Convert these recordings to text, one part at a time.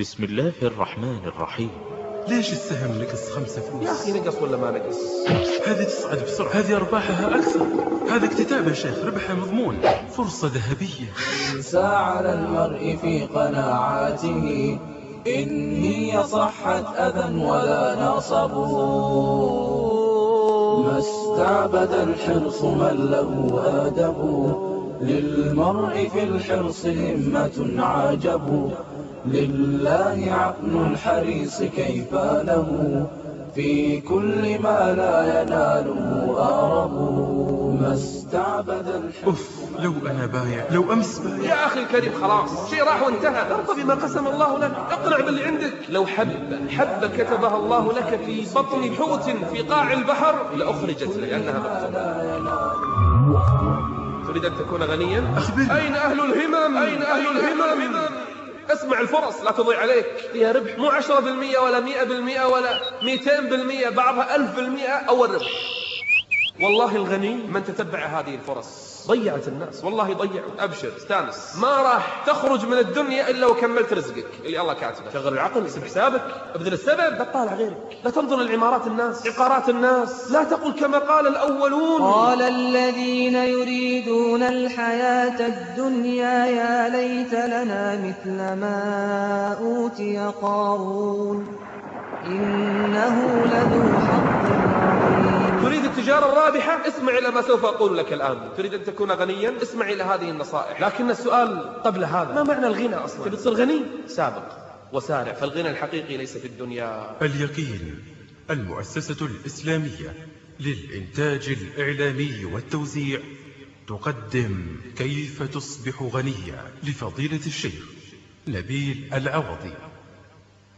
بسم الله الرحمن الرحيم. ليش السهم نقص خمسة فلوس؟ يا أخي نقص ولا ما نقص؟ هذه تصعد بسرعة. هذه أرباحها أكثر. هذا اكتتاب يا شيخ ربحها مضمون. فرصة ذهبية. على المرء في قناعاته. إن هي صحت أذى ولا نصب. ما استعبد الحرص من له أدب. للمرء في الحرص همة عجب. لله عقل الحريص كيف له؟ في كل ما لا يناله أرب ما استعبد الحرص أوف لو أنا بايع لو أمس بايع. يا أخي الكريم خلاص. شيء راح وانتهى. ارضى بما قسم الله لك. اقنع باللي عندك. لو حبة حبة كتبها الله لك في بطن حوت في قاع البحر لأخرجت لأنها مكتوبة تريد أن تكون غنيا؟ أخبرني. أين أهل الهمم؟ أين أهل الهمم؟ اسمع الفرص لا تضيع عليك. فيها ربح مو 10% ولا 100% ولا 200% بعضها 1000% أول ربح والله الغني من تتبع هذه الفرص. ضيعت الناس. والله ضيعوا أبشر استانس. ما راح. تخرج من الدنيا إلا وكملت رزقك. اللي الله كاتبه. شغل العقل اسم حسابك. ابذل السبب. لا تطالع غيرك. لا تنظر لعمارات الناس. عقارات الناس. لا تقل كما قال الأولون. قال الذين يريدون الحياة الدنيا يا ليت لنا مثل ما أوتي قارون. إنه لذو تريد التجارة الرابحة اسمع إلى ما سوف أقول لك الآن. تريد أن تكون غنيا؟ اسمع إلى هذه النصائح. لكن السؤال قبل هذا ما معنى الغنى أصلا؟ تبي تصير غني؟ سابق وسارع. فالغنى الحقيقي ليس في الدنيا. اليقين المؤسسة الإسلامية للإنتاج الإعلامي والتوزيع تقدم كيف تصبح غنيا لفضيلة الشيخ نبيل العوضي.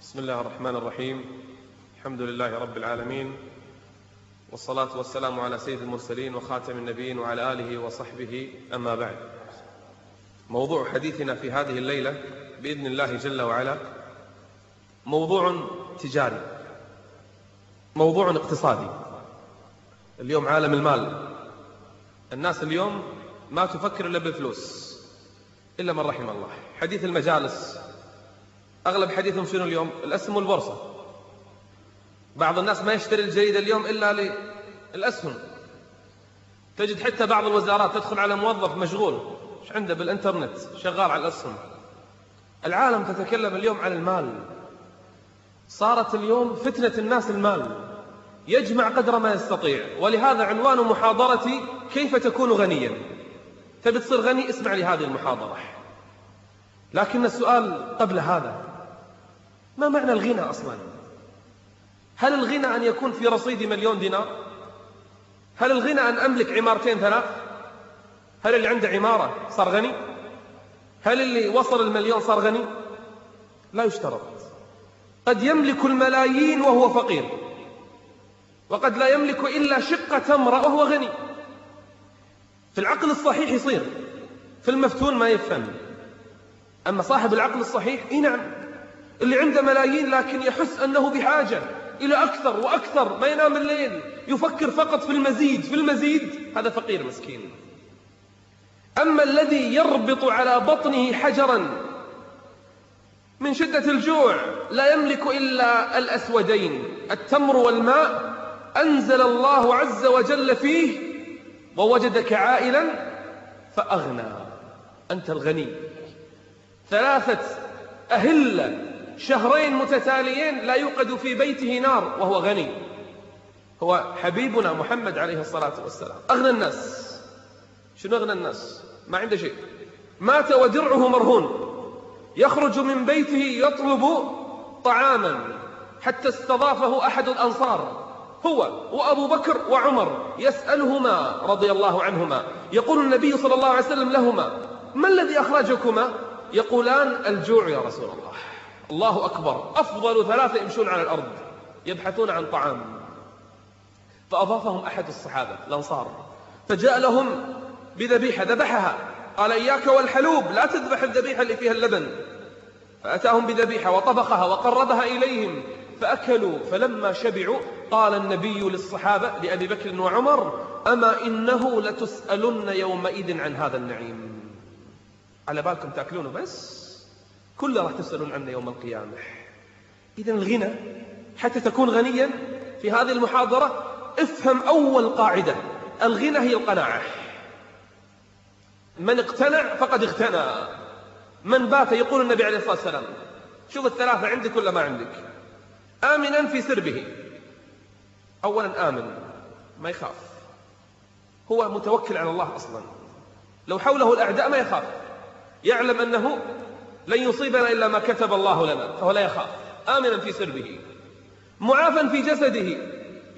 بسم الله الرحمن الرحيم. الحمد لله رب العالمين. والصلاة والسلام على سيد المرسلين وخاتم النبيين وعلى آله وصحبه. أما بعد موضوع حديثنا في هذه الليلة بإذن الله جل وعلا موضوع تجاري موضوع اقتصادي. اليوم عالم المال. الناس اليوم ما تفكر إلا بالفلوس إلا من رحم الله. حديث المجالس. أغلب حديثهم شنو اليوم؟ الأسهم والبورصة. بعض الناس ما يشتري الجريدة اليوم إلا للأسهم تجد حتى بعض الوزارات تدخل على موظف مشغول. إيش عنده بالإنترنت؟ شغال على الأسهم. العالم تتكلم اليوم عن المال. صارت اليوم فتنة الناس المال. يجمع قدر ما يستطيع. ولهذا عنوان محاضرتي كيف تكون غنيا؟ تبي تصير غني؟ اسمع لهذه المحاضرة. لكن السؤال قبل هذا. ما معنى الغنى أصلا؟ هل الغنى أن يكون في رصيدي مليون دينار؟ هل الغنى أن أملك عمارتين ثلاث؟ هل اللي عنده عمارة صار غني؟ هل اللي وصل المليون صار غني؟ لا يشترط. قد يملك الملايين وهو فقير وقد لا يملك إلا شقة تمرة وهو غني. في العقل الصحيح يصير في المفتون ما يفهم. أما صاحب العقل الصحيح إيه نعم اللي عنده ملايين لكن يحس أنه بحاجة. إلى أكثر وأكثر ما ينام الليل يفكر فقط في المزيد في المزيد هذا فقير مسكين. أما الذي يربط على بطنه حجرا من شدة الجوع لا يملك إلا الأسودين التمر والماء أنزل الله عز وجل فيه ووجدك عائلا فأغنى أنت الغني. ثلاثة أهلة شهرين متتاليين لا يوقد في بيته نار وهو غني. هو حبيبنا محمد عليه الصلاة والسلام. أغنى الناس. شنو أغنى الناس؟ ما عنده شيء. مات ودرعه مرهون. يخرج من بيته يطلب طعاما. حتى استضافه أحد الأنصار. هو وأبو بكر وعمر يسألهما رضي الله عنهما. يقول النبي صلى الله عليه وسلم لهما ما الذي أخرجكما؟ يقولان الجوع يا رسول الله. الله أكبر. أفضل ثلاثة يمشون على الأرض يبحثون عن طعام. فأضافهم أحد الصحابة الأنصار. فجاء لهم بذبيحة ذبحها. قال إياك والحلوب لا تذبح الذبيحة اللي فيها اللبن. فأتاهم بذبيحة وطبخها وقربها إليهم فأكلوا. فلما شبعوا قال النبي للصحابة لأبي بكر وعمر أما إنه لتسألن يومئذ عن هذا النعيم. على بالكم تأكلونه بس؟ كله راح تسألون عنه يوم القيامة. إذا الغنى حتى تكون غنيا في هذه المحاضرة افهم أول قاعدة. الغنى هي القناعة. من اقتنع فقد اغتنى من بات يقول النبي عليه الصلاة والسلام شوف الثلاثة عندك ولا ما عندك؟ آمنا في سربه. أولا آمن ما يخاف. هو متوكل على الله أصلا. لو حوله الأعداء ما يخاف. يعلم أنه لن يصيبنا إلا ما كتب الله لنا فهو لا يخاف. آمنا في سربه معافا في جسده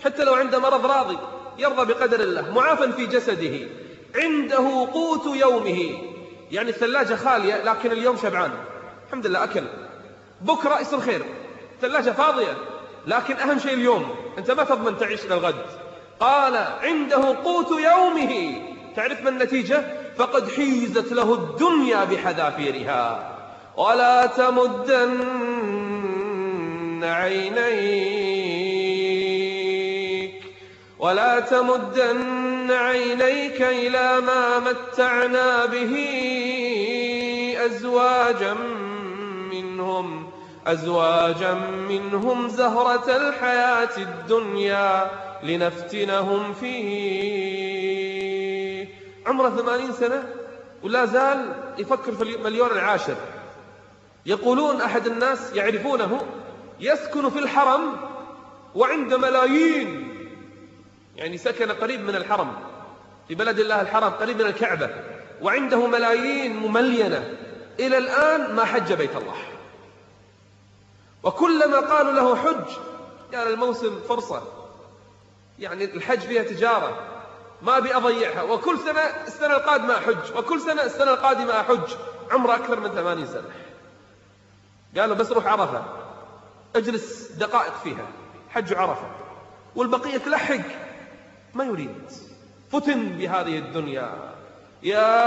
حتى لو عنده مرض راضي يرضى بقدر الله معافا في جسده عنده قوت يومه. يعني الثلاجة خالية لكن اليوم شبعان. الحمد لله أكل. بكرة يصير خير. الثلاجة فاضية لكن أهم شيء اليوم. أنت ما تضمن تعيش للغد قال عنده قوت يومه. تعرف ما النتيجة؟ فقد حيزت له الدنيا بحذافيرها. ولا تمدن عينيك ولا تمدن عينيك إلى ما متعنا به أزواجا منهم أزواجا منهم زهرة الحياة الدنيا لنفتنهم فيه. عمره ثمانين سنة ولا زال يفكر في المليون العاشر. يقولون أحد الناس يعرفونه يسكن في الحرم وعند ملايين يعني سكن قريب من الحرم في بلد الله الحرم قريب من الكعبة وعنده ملايين مملينة. إلى الآن ما حج بيت الله. وكلما قالوا له حج قال الموسم فرصة. يعني الحج فيها تجارة ما أبي أضيعها. وكل سنة السنة القادمة أحج وكل سنة السنة القادمة أحج. عمره أكثر من ثمانين سنة. قالوا بس روح عرفة. اجلس دقائق فيها. حج عرفة. والبقية تلحق. ما يريد. فتن بهذه الدنيا. يا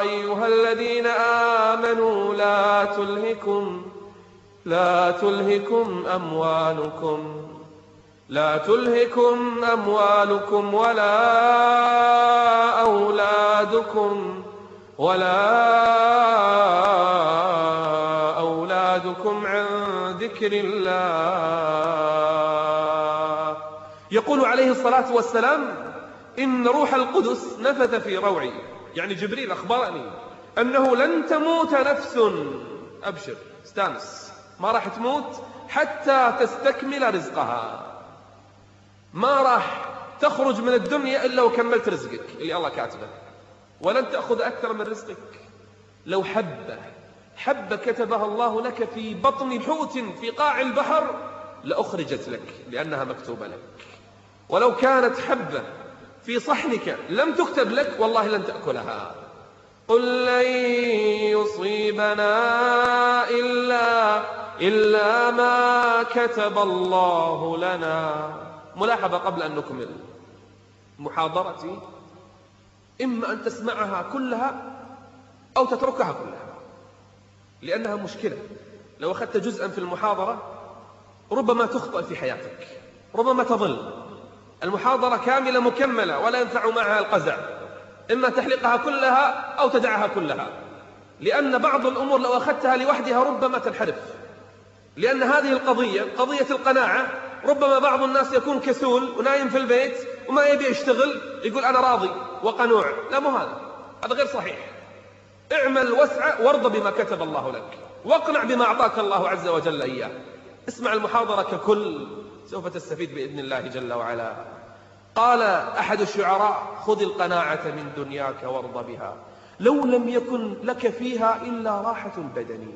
أيها الذين آمنوا لا تلهكم لا تلهكم أموالكم. لا تلهكم أموالكم ولا أولادكم. ولا أولادكم عن ذكر الله. يقول عليه الصلاة والسلام إن روح القدس نفث في روعي. يعني جبريل أخبرني أنه لن تموت نفس. أبشر استانس. ما راح تموت حتى تستكمل رزقها. ما راح تخرج من الدنيا إلا وكملت رزقك اللي الله كاتبه. ولن تأخذ أكثر من رزقك. لو حبة حبة كتبها الله لك في بطن حوت في قاع البحر لأخرجت لك لأنها مكتوبة لك. ولو كانت حبة في صحنك لم تكتب لك والله لن تأكلها. قل لن يصيبنا إلا, إلا ما كتب الله لنا. ملاحظة قبل أن نكمل. محاضرتي إما أن تسمعها كلها أو تتركها كلها لأنها مشكلة. لو أخذت جزءا في المحاضرة ربما تخطئ في حياتك ربما تضل. المحاضرة كاملة مكملة ولا ينفع معها القزع. إما تحلقها كلها أو تدعها كلها. لأن بعض الأمور لو أخذتها لوحدها ربما تنحرف. لأن هذه القضية قضية القناعة ربما بعض الناس يكون كسول ونايم في البيت وما يبي يشتغل يقول أنا راضي وقنوع. لا مو هذا. هذا غير صحيح. اعمل واسعى وارضى بما كتب الله لك. واقنع بما أعطاك الله عز وجل إياه. اسمع المحاضرة ككل. سوف تستفيد بإذن الله جل وعلا. قال أحد الشعراء خذ القناعة من دنياك وارض بها. لو لم يكن لك فيها إلا راحة البدن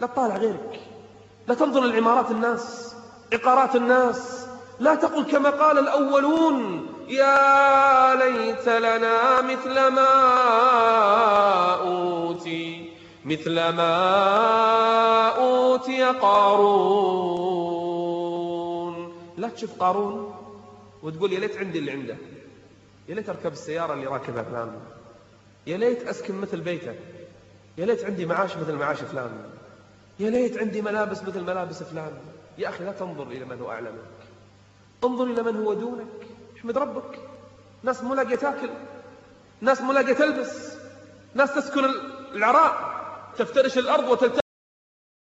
لا تطالع غيرك. لا تنظر لعمارات الناس عقارات الناس لا تقل كما قال الأولون يا ليت لنا مثل ما أوتي مثل ما أوتي قارون. لا تشوف قارون وتقول يا ليت عندي اللي عنده يا ليت أركب السيارة اللي راكبها فلان يا ليت أسكن مثل بيته يا ليت عندي معاش مثل معاش فلان يا ليت عندي ملابس مثل ملابس فلان. يا أخي لا تنظر إلى من هو أعلى منك. انظر إلى من هو دونك. احمد ربك. ناس مو لاقية تاكل. ناس مو لاقية تلبس. ناس تسكن العراء تفترش الأرض وتلتف